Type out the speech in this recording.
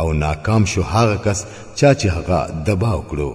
او ناکام شو هغه کس چا چې هغه دباو کړو